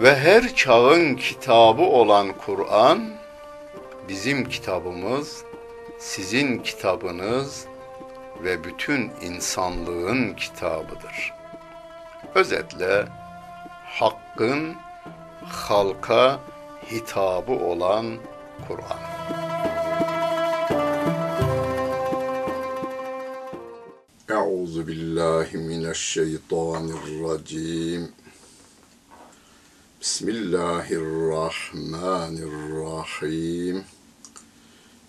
ve her çağın kitabı olan Kur'an, bizim kitabımız, sizin kitabınız ve bütün insanlığın kitabıdır. Özetle hakkın halka hitabı olan Kur'an. Euzu billahi mineşşeytanirracim. Bismillahirrahmanirrahim.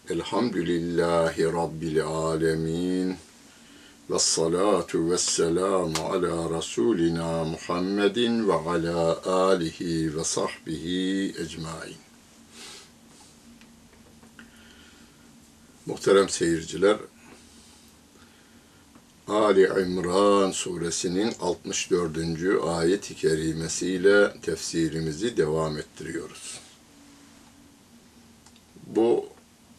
Elhamdülillahi Rabbil alemin. Ve salatu ve selamu ala Resulina Muhammedin ve ala alihi ve sahbihi ecmain. Muhterem seyirciler, Ali İmran suresinin 64. ayet-i kerimesiyle tefsirimizi devam ettiriyoruz. Bu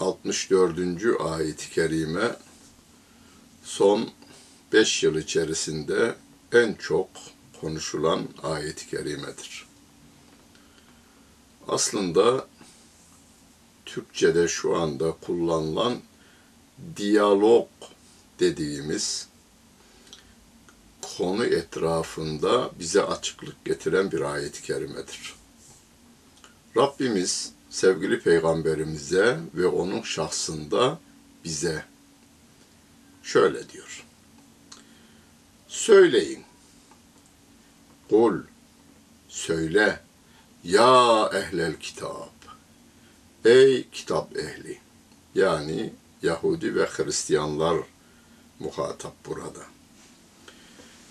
64. ayet-i kerime son 5 yıl içerisinde en çok konuşulan ayet-i kerimedir. Aslında Türkçe'de şu anda kullanılan diyalog dediğimiz konu etrafında bize açıklık getiren bir ayet-i kerimedir. Rabbimiz sevgili peygamberimize ve onun şahsında bize şöyle diyor. Söyleyin. Kul, söyle. Ya ehlel kitap. Ey kitap ehli. Yani Yahudi ve Hristiyanlar muhatap burada.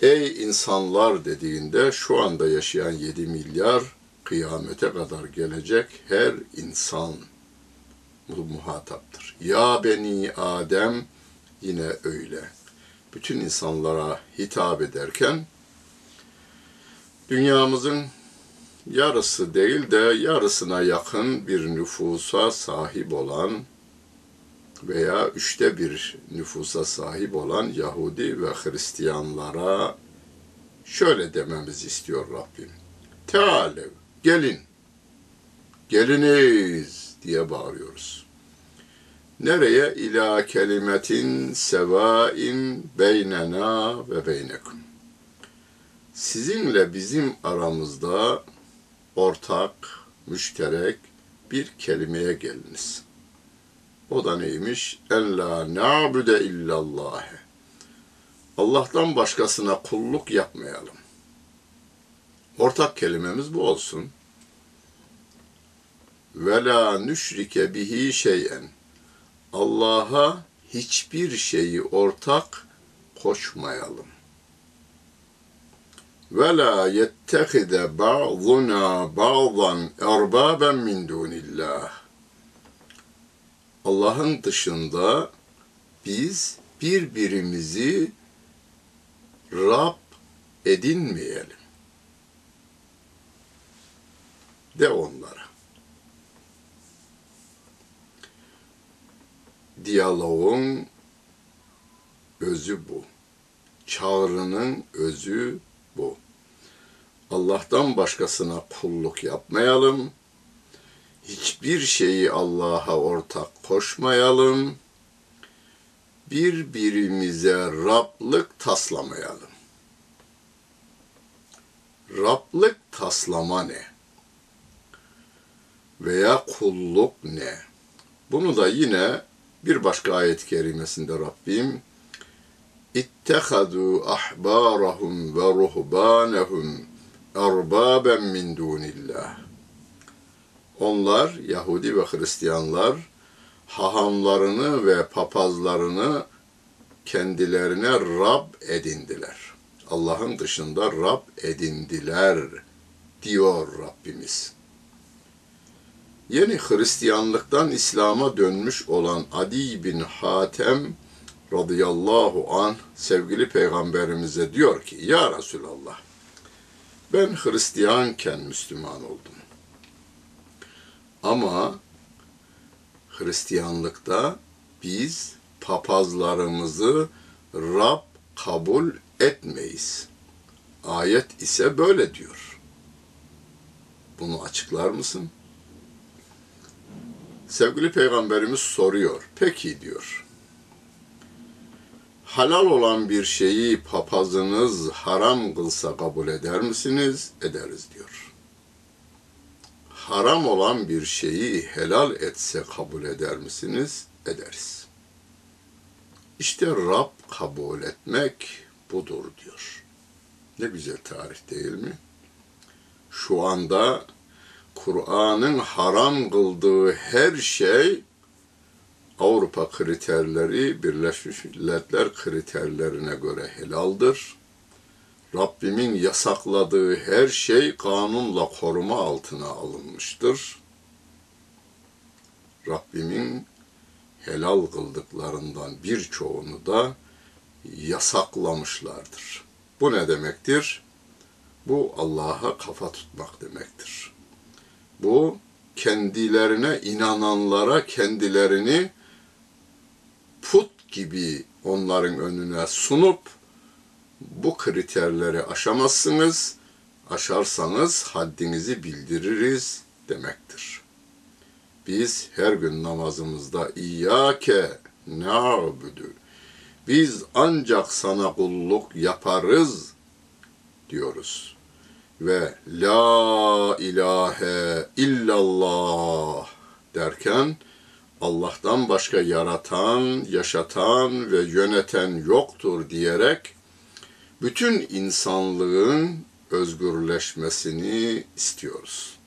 Ey insanlar dediğinde şu anda yaşayan 7 milyar kıyamete kadar gelecek her insan bu muhataptır. Ya beni Adem yine öyle. Bütün insanlara hitap ederken dünyamızın yarısı değil de yarısına yakın bir nüfusa sahip olan veya üçte bir nüfusa sahip olan Yahudi ve Hristiyanlara şöyle dememiz istiyor Rabbim. Tealev, gelin, geliniz diye bağırıyoruz. Nereye? İlâ kelimetin sevain beynena ve beynekum. Sizinle bizim aramızda ortak, müşterek bir kelimeye geliniz. O da neymiş? En la na'bude illallah. Allah'tan başkasına kulluk yapmayalım. Ortak kelimemiz bu olsun. ve la nüşrike bihi şeyen. Allah'a hiçbir şeyi ortak koşmayalım. Ve la yettehide ba'duna ba'dan erbaben min dunillah. Allah'ın dışında biz birbirimizi Rab edinmeyelim. De onlara. Diyaloğun özü bu. Çağrının özü bu. Allah'tan başkasına kulluk yapmayalım. Hiçbir şeyi Allah'a ortak koşmayalım. Birbirimize Rablık taslamayalım. Rablık taslama ne? Veya kulluk ne? Bunu da yine bir başka ayet-i kerimesinde Rabbim İttehadu ahbarahum ve ruhbanehum erbaben min dunillah. Onlar Yahudi ve Hristiyanlar hahamlarını ve papazlarını kendilerine Rab edindiler. Allah'ın dışında Rab edindiler diyor Rabbimiz. Yeni Hristiyanlıktan İslam'a dönmüş olan Adi bin Hatem radıyallahu an sevgili peygamberimize diyor ki ya Resulallah ben Hristiyanken Müslüman oldum. Ama Hristiyanlıkta biz papazlarımızı Rab kabul etmeyiz. Ayet ise böyle diyor. Bunu açıklar mısın? Sevgili Peygamberimiz soruyor. Peki diyor. Halal olan bir şeyi papazınız haram kılsa kabul eder misiniz? Ederiz diyor. Haram olan bir şeyi helal etse kabul eder misiniz? Ederiz. İşte Rab kabul etmek budur diyor. Ne güzel tarih değil mi? Şu anda Kur'an'ın haram kıldığı her şey Avrupa kriterleri Birleşmiş Milletler kriterlerine göre helaldir. Rabbimin yasakladığı her şey kanunla koruma altına alınmıştır. Rabbimin helal kıldıklarından birçoğunu da yasaklamışlardır. Bu ne demektir? Bu Allah'a kafa tutmak demektir. Bu kendilerine inananlara kendilerini put gibi onların önüne sunup bu kriterleri aşamazsınız. Aşarsanız haddinizi bildiririz demektir. Biz her gün namazımızda İyyâke na'budu. Biz ancak sana kulluk yaparız diyoruz. Ve la ilahe illallah derken Allah'tan başka yaratan, yaşatan ve yöneten yoktur diyerek bütün insanlığın özgürleşmesini istiyoruz.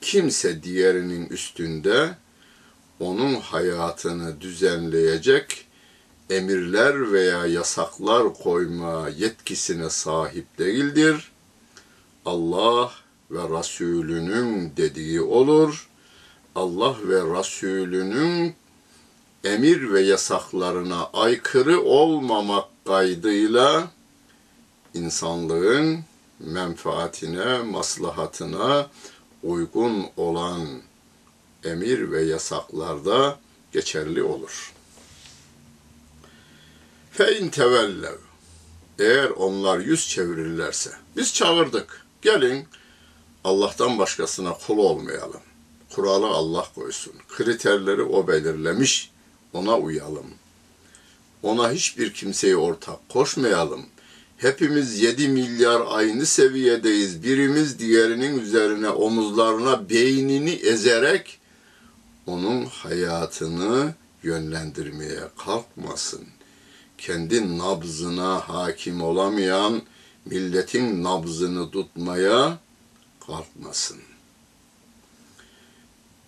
Kimse diğerinin üstünde onun hayatını düzenleyecek emirler veya yasaklar koyma yetkisine sahip değildir. Allah ve Resulünün dediği olur. Allah ve Resulünün emir ve yasaklarına aykırı olmamak kaydıyla insanlığın menfaatine, maslahatına uygun olan emir ve yasaklarda geçerli olur. Fe in tevellev eğer onlar yüz çevirirlerse biz çağırdık. Gelin Allah'tan başkasına kul olmayalım. Kuralı Allah koysun. Kriterleri o belirlemiş. Ona uyalım. Ona hiçbir kimseyi ortak koşmayalım. Hepimiz 7 milyar aynı seviyedeyiz. Birimiz diğerinin üzerine omuzlarına beynini ezerek onun hayatını yönlendirmeye kalkmasın. Kendi nabzına hakim olamayan milletin nabzını tutmaya kalkmasın.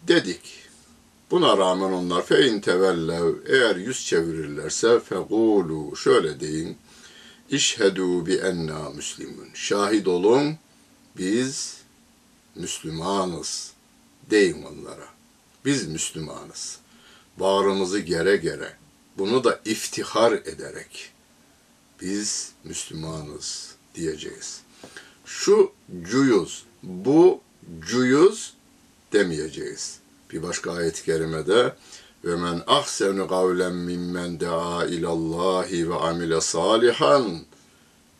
Dedik. Buna rağmen onlar fe in tevellev eğer yüz çevirirlerse fegulu şöyle deyin. İşhedü bi enna müslimun. Şahit olun biz Müslümanız deyin onlara. Biz Müslümanız. Bağrımızı gere gere. Bunu da iftihar ederek biz Müslümanız diyeceğiz. Şu cuyuz, bu cuyuz demeyeceğiz. Bir başka ayet-i kerimede ve men ahsenu kavlen mimmen daa ilallahi ve amile salihan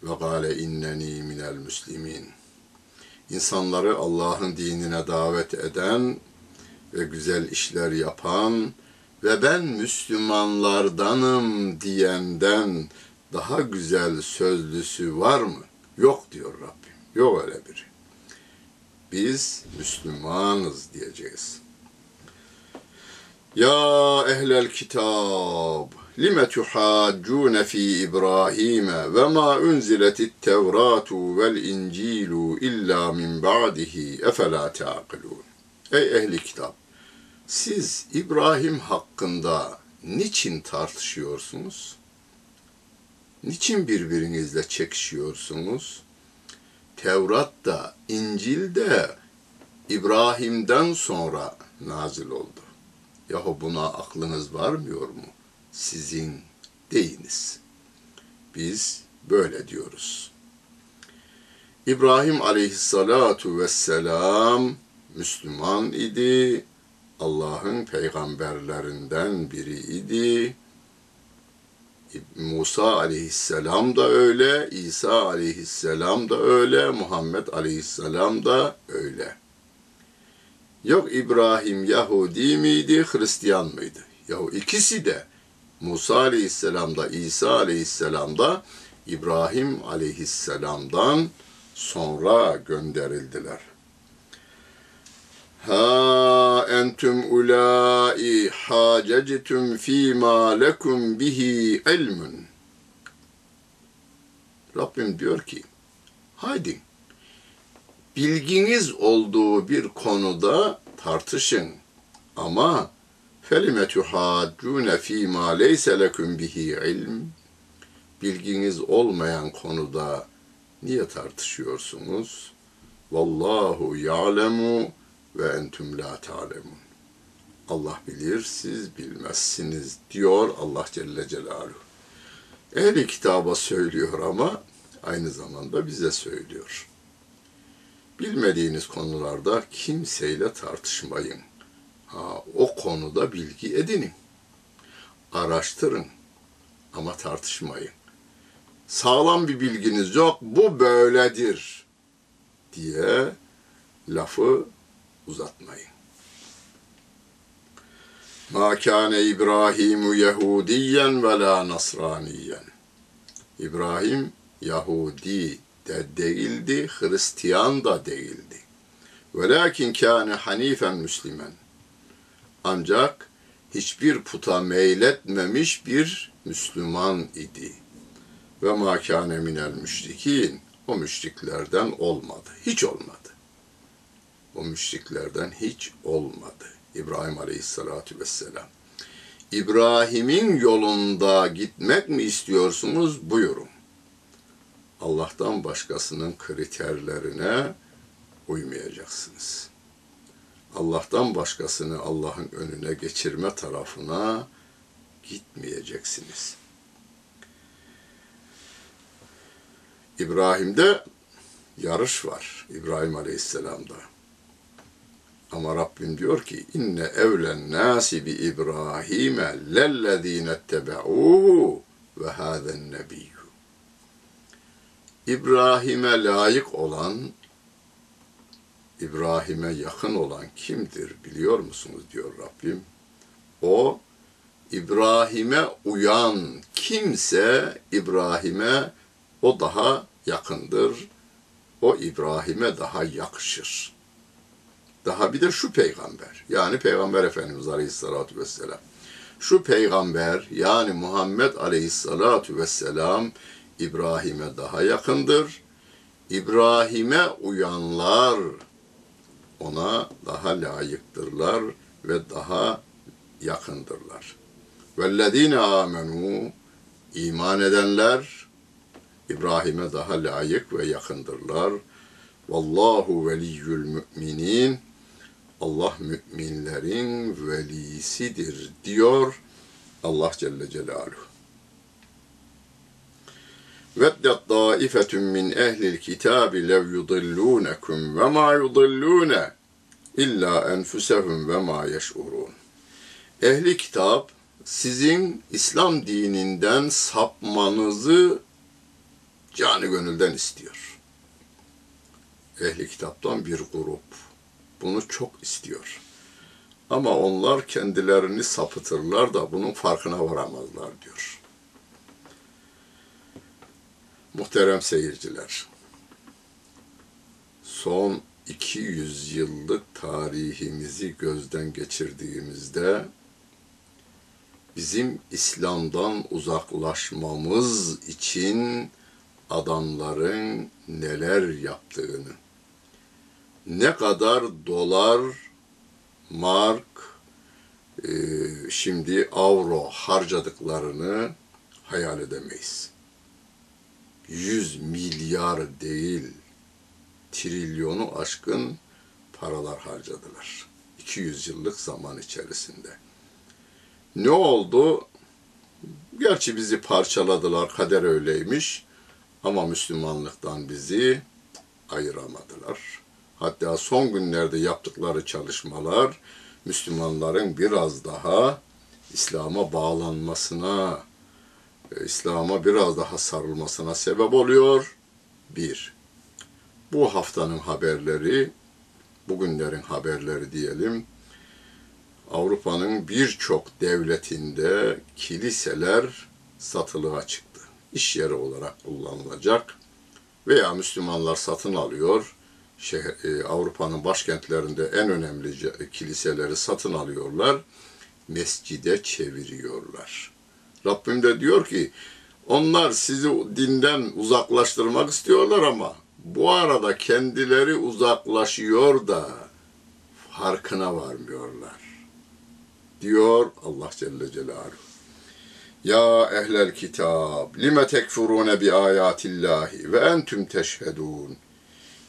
ve gale inneni minel muslimin. İnsanları Allah'ın dinine davet eden ve güzel işler yapan ve ben Müslümanlardanım diyenden daha güzel sözlüsü var mı? Yok diyor Rabbim. Yok öyle biri. Biz Müslümanız diyeceğiz. Ya ehlel kitab lime tuhaccune fi İbrahim ve ma unziletit tevratu vel incilu illa min ba'dihi efela ta'kilun. Ey ehli kitap siz İbrahim hakkında niçin tartışıyorsunuz? Niçin birbirinizle çekişiyorsunuz? Tevrat da, İncil de İbrahim'den sonra nazil oldu. Yahu buna aklınız varmıyor mu? Sizin deyiniz. Biz böyle diyoruz. İbrahim aleyhissalatu vesselam Müslüman idi. Allah'ın peygamberlerinden biri idi. Musa aleyhisselam da öyle, İsa aleyhisselam da öyle, Muhammed aleyhisselam da öyle. Yok İbrahim Yahudi miydi, Hristiyan mıydı? Yahu ikisi de Musa aleyhisselam da İsa aleyhisselam da İbrahim aleyhisselamdan sonra gönderildiler. Ha entum ulai hacectum fîmâ lekum bihi ilmun. Rabbim diyor ki, haydi bilginiz olduğu bir konuda tartışın. Ama felime tuhaccune fîmâ leyse lekum bihi ilm. Bilginiz olmayan konuda niye tartışıyorsunuz? Vallahu ya'lemu ve entüm la ta'lemun. Allah bilir, siz bilmezsiniz diyor Allah Celle Celaluhu. Ehli kitaba söylüyor ama aynı zamanda bize söylüyor. Bilmediğiniz konularda kimseyle tartışmayın. Ha, o konuda bilgi edinin. Araştırın ama tartışmayın. Sağlam bir bilginiz yok, bu böyledir diye lafı uzatmayın. Ma kâne İbrahimu Yahudiyen ve la Nasraniyen. İbrahim Yahudi de değildi, Hristiyan da değildi. Velakin kâne hanifen Müslümen. Ancak hiçbir puta meyletmemiş bir Müslüman idi. Ve ma kâne minel müşrikin. O müşriklerden olmadı. Hiç olmadı o müşriklerden hiç olmadı. İbrahim Aleyhisselatü Vesselam. İbrahim'in yolunda gitmek mi istiyorsunuz? Buyurun. Allah'tan başkasının kriterlerine uymayacaksınız. Allah'tan başkasını Allah'ın önüne geçirme tarafına gitmeyeceksiniz. İbrahim'de yarış var. İbrahim Aleyhisselam'da. Ama Rabbim diyor ki inne evlen nasi bi İbrahim'e lellezine tebe'uhu ve hâzen nebiyyü. İbrahim'e layık olan, İbrahim'e yakın olan kimdir biliyor musunuz diyor Rabbim. O İbrahim'e uyan kimse İbrahim'e o daha yakındır. O İbrahim'e daha yakışır. Daha bir de şu peygamber yani Peygamber Efendimiz Aleyhisselatü Vesselam. Şu peygamber yani Muhammed Aleyhisselatü Vesselam İbrahim'e daha yakındır. İbrahim'e uyanlar ona daha layıktırlar ve daha yakındırlar. Vellezine amenu iman edenler İbrahim'e daha layık ve yakındırlar. Vallahu veliyyül müminin Allah müminlerin velisidir diyor Allah Celle Celaluhu. Veddet daifetun min ehlil kitabi lev yudillunekum ve ma yudillune illa enfusehum ve ma yeş'urun. Ehli kitap sizin İslam dininden sapmanızı canı gönülden istiyor. Ehli kitaptan bir grup bunu çok istiyor. Ama onlar kendilerini sapıtırlar da bunun farkına varamazlar diyor. Muhterem seyirciler, son 200 yıllık tarihimizi gözden geçirdiğimizde bizim İslam'dan uzaklaşmamız için adamların neler yaptığını, ne kadar dolar, mark, e, şimdi avro harcadıklarını hayal edemeyiz. 100 milyar değil, trilyonu aşkın paralar harcadılar. 200 yıllık zaman içerisinde. Ne oldu? Gerçi bizi parçaladılar, kader öyleymiş. Ama Müslümanlıktan bizi ayıramadılar. Hatta son günlerde yaptıkları çalışmalar Müslümanların biraz daha İslam'a bağlanmasına, İslam'a biraz daha sarılmasına sebep oluyor. Bir, bu haftanın haberleri, bugünlerin haberleri diyelim, Avrupa'nın birçok devletinde kiliseler satılığa çıktı. İş yeri olarak kullanılacak veya Müslümanlar satın alıyor. E, Avrupa'nın başkentlerinde en önemli kiliseleri satın alıyorlar. Mescide çeviriyorlar. Rabbim de diyor ki onlar sizi dinden uzaklaştırmak istiyorlar ama bu arada kendileri uzaklaşıyor da farkına varmıyorlar. Diyor Allah Celle Celaluhu. Ya ehlel kitab, lime tekfurune bi ayatillahi ve entüm teşhedun.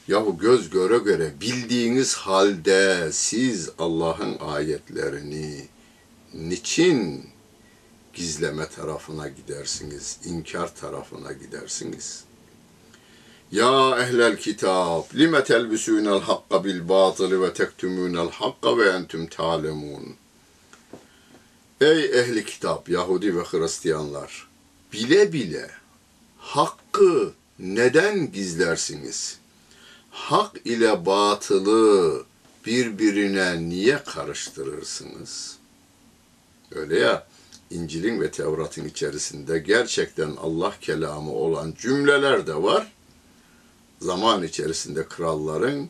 Yahu göz göre göre bildiğiniz halde siz Allah'ın ayetlerini niçin gizleme tarafına gidersiniz, inkar tarafına gidersiniz? Ya ehlel kitab, lime telbisûnel hakka bil batılı ve tektumûnel hakka ve entüm ta'lemûn. Ey ehli kitap, Yahudi ve Hristiyanlar, bile bile hakkı neden gizlersiniz? Hak ile batılı birbirine niye karıştırırsınız? Öyle ya, İncil'in ve Tevrat'ın içerisinde gerçekten Allah kelamı olan cümleler de var. Zaman içerisinde kralların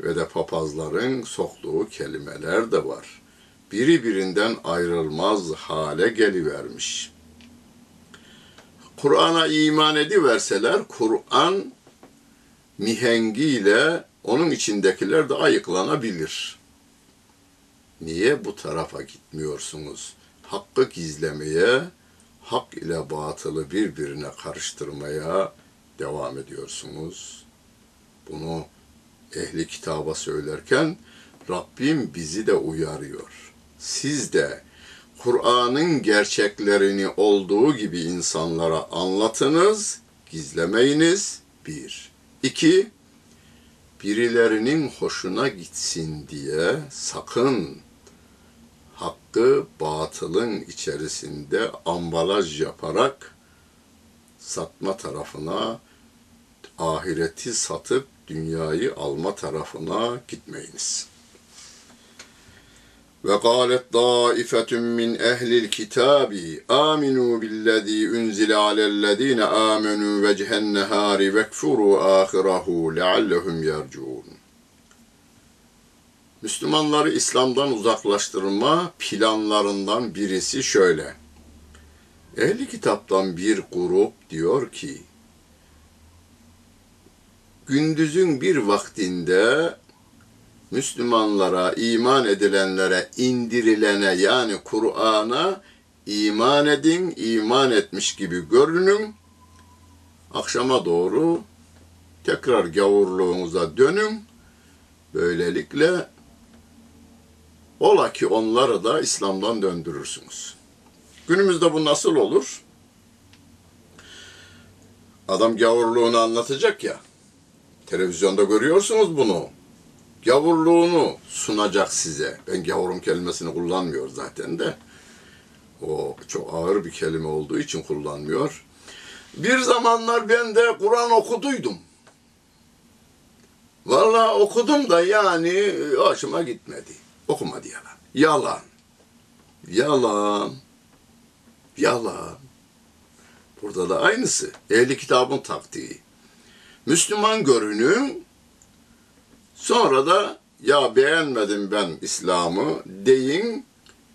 ve de papazların soktuğu kelimeler de var. Biri birinden ayrılmaz hale gelivermiş. Kur'an'a iman ediverseler, Kur'an mihengiyle onun içindekiler de ayıklanabilir. Niye bu tarafa gitmiyorsunuz? Hakkı gizlemeye, hak ile batılı birbirine karıştırmaya devam ediyorsunuz. Bunu ehli kitaba söylerken Rabbim bizi de uyarıyor. Siz de Kur'an'ın gerçeklerini olduğu gibi insanlara anlatınız, gizlemeyiniz. Bir. İki, birilerinin hoşuna gitsin diye sakın hakkı batılın içerisinde ambalaj yaparak satma tarafına, ahireti satıp dünyayı alma tarafına gitmeyiniz. Ve galet daifetun min ehlil kitabi aminu billezî unzile alellezîne âmenû vecihen nehâri vekfuru âhirahu leallehum yercuun. Müslümanları İslam'dan uzaklaştırma planlarından birisi şöyle. Ehli kitaptan bir grup diyor ki, gündüzün bir vaktinde Müslümanlara, iman edilenlere, indirilene yani Kur'an'a iman edin, iman etmiş gibi görünün. Akşama doğru tekrar gavurluğunuza dönün. Böylelikle ola ki onları da İslam'dan döndürürsünüz. Günümüzde bu nasıl olur? Adam gavurluğunu anlatacak ya. Televizyonda görüyorsunuz bunu. Gavurluğunu sunacak size. Ben gavurum kelimesini kullanmıyor zaten de. O çok ağır bir kelime olduğu için kullanmıyor. Bir zamanlar ben de Kur'an okuduydum. Vallahi okudum da yani hoşuma gitmedi. Okumadı yalan. Yalan. Yalan. Yalan. Burada da aynısı. Ehli kitabın taktiği. Müslüman görünün, sonra da ya beğenmedim ben İslam'ı deyin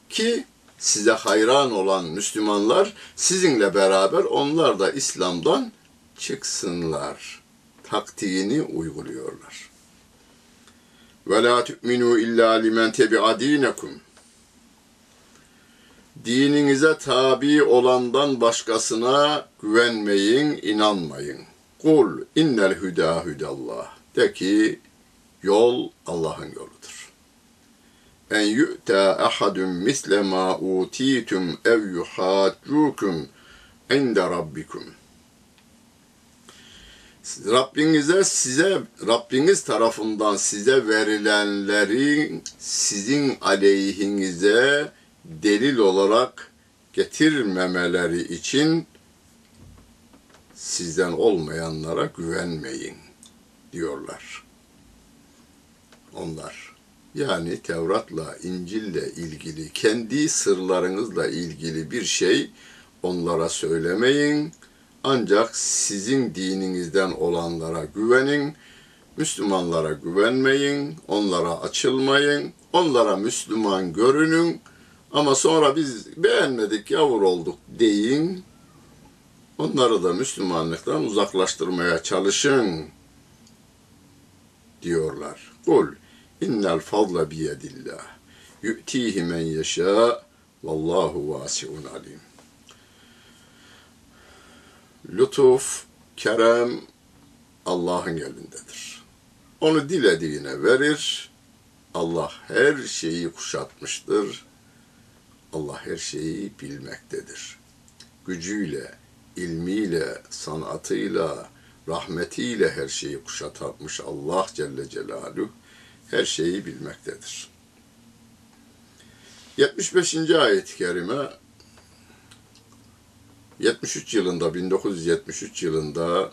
ki size hayran olan Müslümanlar sizinle beraber onlar da İslam'dan çıksınlar. Taktiğini uyguluyorlar. Ve la tu'minu illa limen tebi'a dinekum. Dininize tabi olandan başkasına güvenmeyin, inanmayın. Kul innel hüda hüdallah. De ki yol Allah'ın yoludur. En yu'ta ahadun misle ma utitum ev yuhaccukum inde rabbikum. Rabbinize size Rabbiniz tarafından size verilenleri sizin aleyhinize delil olarak getirmemeleri için sizden olmayanlara güvenmeyin diyorlar. Onlar yani Tevrat'la, İncil'le ilgili kendi sırlarınızla ilgili bir şey onlara söylemeyin. Ancak sizin dininizden olanlara güvenin. Müslümanlara güvenmeyin, onlara açılmayın, onlara Müslüman görünün ama sonra biz beğenmedik, yavur olduk deyin. Onları da Müslümanlıktan uzaklaştırmaya çalışın diyorlar. Kul innel fadla biyedillah yu'tihi men yeşâ vallahu vasiun alim. Lütuf, kerem Allah'ın elindedir. Onu dilediğine verir. Allah her şeyi kuşatmıştır. Allah her şeyi bilmektedir. Gücüyle, ilmiyle, sanatıyla, rahmetiyle her şeyi kuşatmış Allah Celle Celaluhu her şeyi bilmektedir. 75. ayet-i kerime 73 yılında 1973 yılında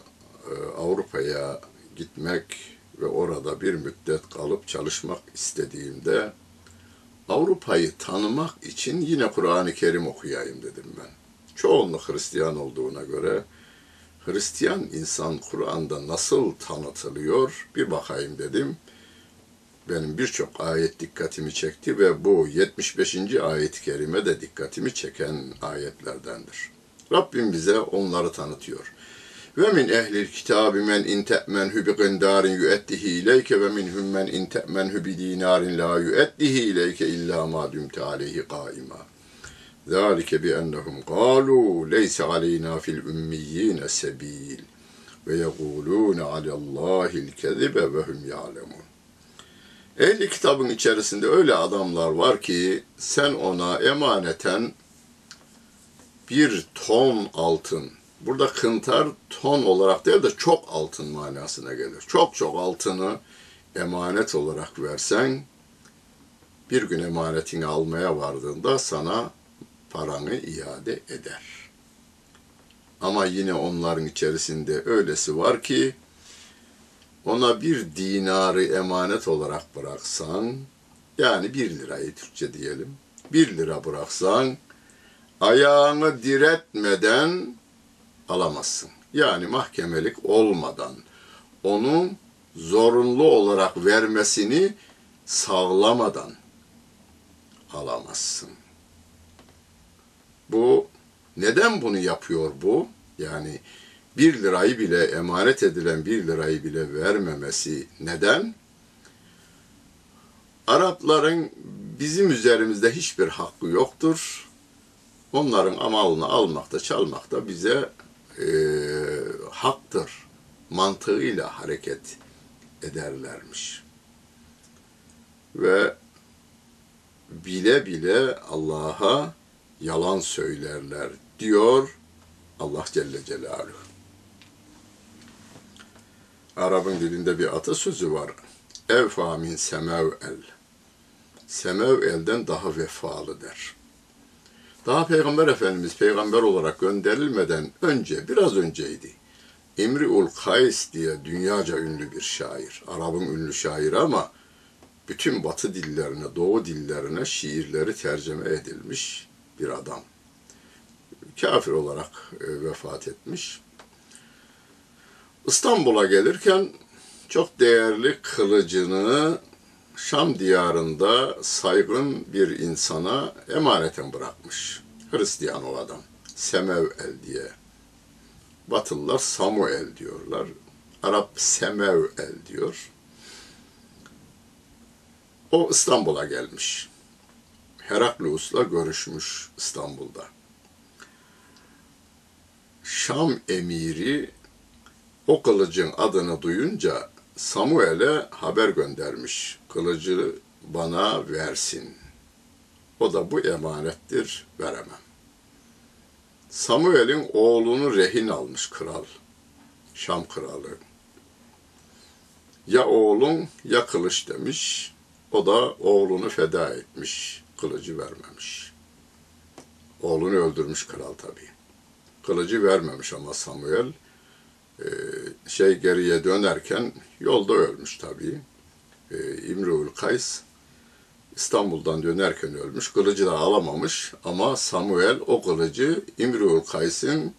e, Avrupa'ya gitmek ve orada bir müddet kalıp çalışmak istediğimde Avrupa'yı tanımak için yine Kur'an-ı Kerim okuyayım dedim ben. Çoğunluk Hristiyan olduğuna göre Hristiyan insan Kur'an'da nasıl tanıtılıyor bir bakayım dedim. Benim birçok ayet dikkatimi çekti ve bu 75. ayet-i kerime de dikkatimi çeken ayetlerdendir. Rabbim bize onları tanıtıyor. Ve min ehlil kitabi men in te'menhu bi qindarin yu'ettihi ileyke ve minhum men in te'menhu bi dinarin la yu'ettihi ileyke illa ma dumte aleyhi qaima. Zalike bi ennehum qalu leysa aleyna fil ümmiyyin sebil ve yekulun alallahil kezibe ve hum ya'lemun. Ehli kitabın içerisinde öyle adamlar var ki sen ona emaneten bir ton altın, burada kıntar ton olarak değil de çok altın manasına gelir. Çok çok altını emanet olarak versen, bir gün emanetini almaya vardığında sana paranı iade eder. Ama yine onların içerisinde öylesi var ki, ona bir dinarı emanet olarak bıraksan, yani bir lirayı Türkçe diyelim, bir lira bıraksan, ayağını diretmeden alamazsın. Yani mahkemelik olmadan onun zorunlu olarak vermesini sağlamadan alamazsın. Bu neden bunu yapıyor bu? Yani bir lirayı bile, emanet edilen bir lirayı bile vermemesi neden? Arapların bizim üzerimizde hiçbir hakkı yoktur. Onların amalını almakta, çalmakta bize e, haktır mantığıyla hareket ederlermiş. Ve bile bile Allah'a yalan söylerler diyor Allah Celle Celaluhu. Arap'ın dilinde bir atasözü var. Evfa min semev el. Semev elden daha vefalı der. Daha Peygamber Efendimiz peygamber olarak gönderilmeden önce, biraz önceydi. İmriul Kays diye dünyaca ünlü bir şair. Arap'ın ünlü şairi ama bütün batı dillerine, doğu dillerine şiirleri tercüme edilmiş bir adam. Kafir olarak e, vefat etmiş. İstanbul'a gelirken çok değerli kılıcını Şam diyarında saygın bir insana emaneten bırakmış. Hristiyan o adam. Semev el diye. Batılılar Samuel diyorlar. Arap Semev el diyor. O İstanbul'a gelmiş. Heraklius'la görüşmüş İstanbul'da. Şam emiri o kılıcın adını duyunca Samuel'e haber göndermiş. Kılıcı bana versin. O da bu emanettir, veremem. Samuel'in oğlunu rehin almış kral. Şam kralı. Ya oğlun ya kılıç demiş. O da oğlunu feda etmiş. Kılıcı vermemiş. Oğlunu öldürmüş kral tabii. Kılıcı vermemiş ama Samuel e, şey geriye dönerken yolda ölmüş tabii. E, İmru'l Kays İstanbul'dan dönerken ölmüş. Kılıcı da alamamış ama Samuel o kılıcı İmru'l Kays'ın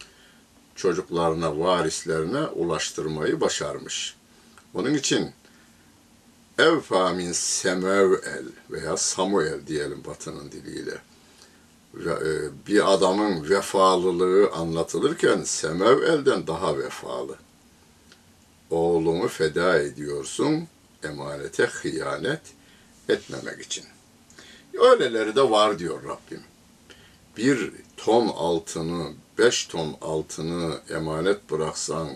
çocuklarına, varislerine ulaştırmayı başarmış. Onun için Evfa min Semevel veya Samuel diyelim batının diliyle. E, bir adamın vefalılığı anlatılırken Semevel'den daha vefalı. Oğlunu feda ediyorsun emanete hıyanet etmemek için. Öyleleri de var diyor Rabbim. Bir ton altını, beş ton altını emanet bıraksan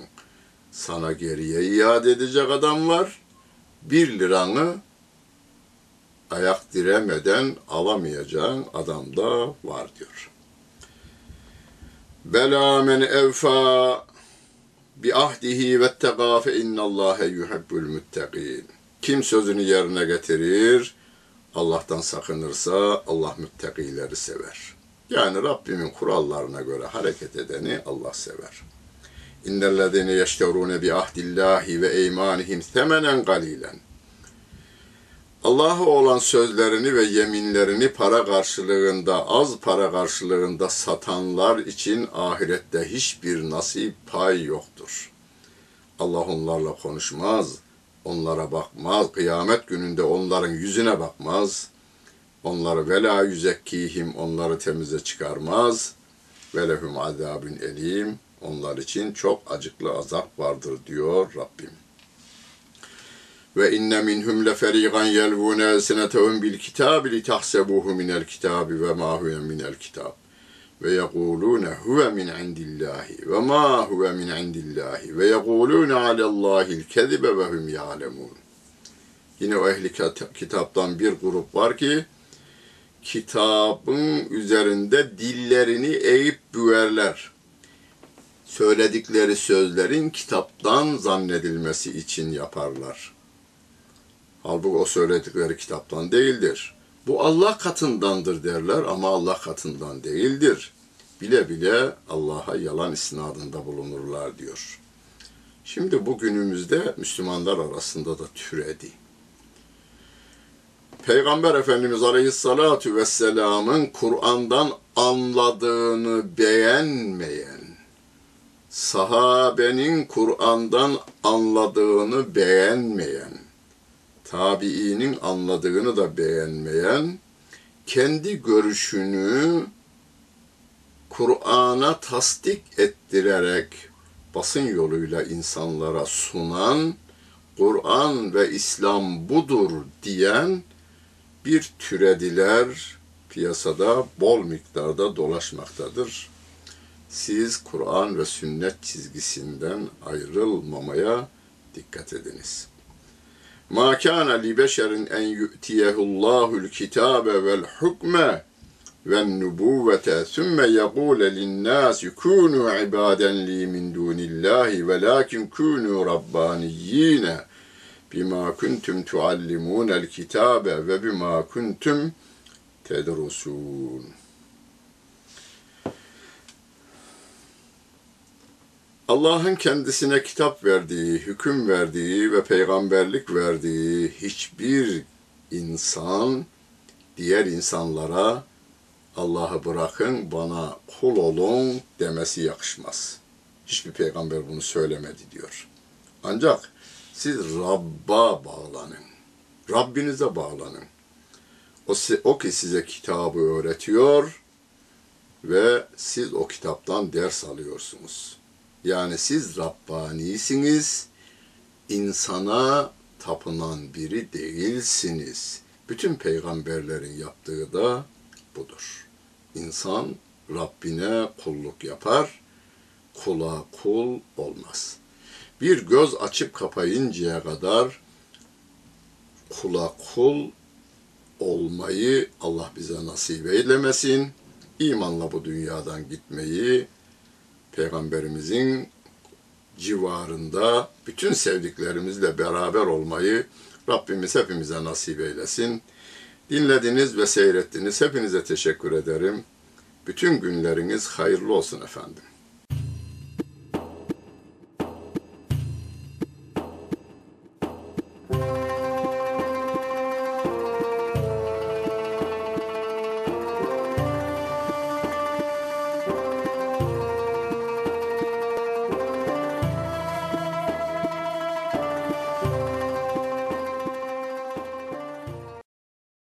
sana geriye iade edecek adam var. Bir liranı ayak diremeden alamayacağın adam da var diyor. Bela men evfa bi ahdihi ve tega fe innallâhe yuhibbul muttaqin. Kim sözünü yerine getirir, Allah'tan sakınırsa Allah müttakileri sever. Yani Rabbimin kurallarına göre hareket edeni Allah sever. İnnellezine yeşterune bi ahdillahi ve eymanihim semenen galilen. Allah'a olan sözlerini ve yeminlerini para karşılığında, az para karşılığında satanlar için ahirette hiçbir nasip pay yoktur. Allah onlarla konuşmaz, onlara bakmaz, kıyamet gününde onların yüzüne bakmaz, onları vela yüzekkihim, onları temize çıkarmaz, ve lehum azabün elim, onlar için çok acıklı azap vardır diyor Rabbim. Ve inne minhum leferigan yelvune elsinetehum bil kitabi li tahsebuhu minel kitabi ve ma huve minel kitab. Ve yekulune huve min indillahi ve ma huve min indillahi ve yekulune alellahil kezibe ve hum ya'lemun. Yine o ehli kitaptan bir grup var ki kitabın üzerinde dillerini eğip büverler. Söyledikleri sözlerin kitaptan zannedilmesi için yaparlar. Halbuki o söyledikleri kitaptan değildir. Bu Allah katındandır derler ama Allah katından değildir. Bile bile Allah'a yalan isnadında bulunurlar diyor. Şimdi bugünümüzde Müslümanlar arasında da türedi. Peygamber Efendimiz Aleyhisselatü Vesselam'ın Kur'an'dan anladığını beğenmeyen, sahabenin Kur'an'dan anladığını beğenmeyen, tabiinin anladığını da beğenmeyen, kendi görüşünü Kur'an'a tasdik ettirerek basın yoluyla insanlara sunan, Kur'an ve İslam budur diyen bir türediler piyasada bol miktarda dolaşmaktadır. Siz Kur'an ve sünnet çizgisinden ayrılmamaya dikkat ediniz. Ma kana li beşerin en yu'tiyehullahul kitabe vel hukme ve nubuvvete sümme yekule linnâsi kûnû ibâden li min dûnillâhi ve lâkin kûnû rabbaniyyîne bima kuntum tuallimunel kitabe ve bima kuntum tedrusun. Allah'ın kendisine kitap verdiği, hüküm verdiği ve peygamberlik verdiği hiçbir insan diğer insanlara Allah'ı bırakın bana kul olun demesi yakışmaz. Hiçbir peygamber bunu söylemedi diyor. Ancak siz Rabb'a bağlanın. Rabbinize bağlanın. O, o ki size kitabı öğretiyor ve siz o kitaptan ders alıyorsunuz. Yani siz Rabbanisiniz, insana tapınan biri değilsiniz. Bütün peygamberlerin yaptığı da budur. İnsan Rabbine kulluk yapar, kula kul olmaz. Bir göz açıp kapayıncaya kadar kula kul olmayı Allah bize nasip eylemesin. İmanla bu dünyadan gitmeyi Peygamberimizin civarında bütün sevdiklerimizle beraber olmayı Rabbimiz hepimize nasip eylesin. Dinlediniz ve seyrettiniz. Hepinize teşekkür ederim. Bütün günleriniz hayırlı olsun efendim.